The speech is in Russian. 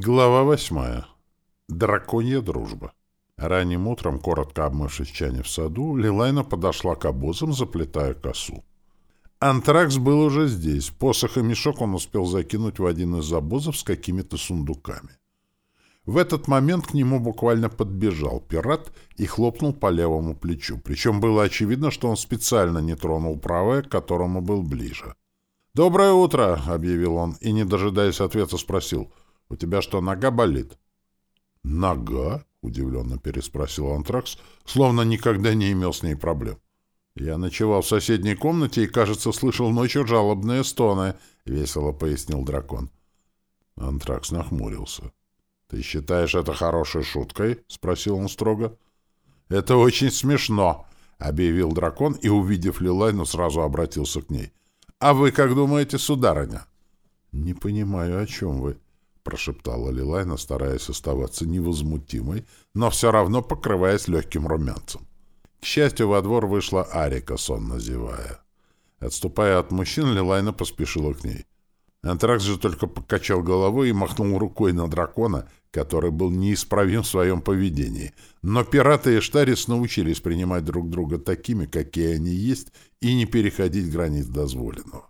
Глава восьмая. Драконья дружба. Ранним утром, коротко обмывшись чане в саду, Лилайна подошла к обозам, заплетая косу. Антракс был уже здесь. Посох и мешок он успел закинуть в один из обозов с какими-то сундуками. В этот момент к нему буквально подбежал пират и хлопнул по левому плечу. Причем было очевидно, что он специально не тронул правое, к которому был ближе. «Доброе утро!» — объявил он и, не дожидаясь ответа, спросил — у тебя что, нога болит? Нога? Удивленно переспросил Антракс, словно никогда не имел с ней проблем. Я ночевал в соседней комнате и, кажется, слышал ночью жалобные стоны, весело пояснил дракон. Антракс нахмурился. Ты считаешь это хорошей шуткой? спросил он строго. Это очень смешно, объявил дракон и, увидев Лилайну, сразу обратился к ней. А вы как думаете, сударыня? Не понимаю, о чем вы, прошептала Лилайна, стараясь оставаться невозмутимой, но все равно покрываясь легким румянцем. К счастью, во двор вышла Арика, сонно зевая. Отступая от мужчин, Лилайна поспешила к ней. Антракс же только покачал головой и махнул рукой на дракона, который был неисправим в своем поведении. Но пираты и Штарис научились принимать друг друга такими, какие они есть, и не переходить границ дозволенного.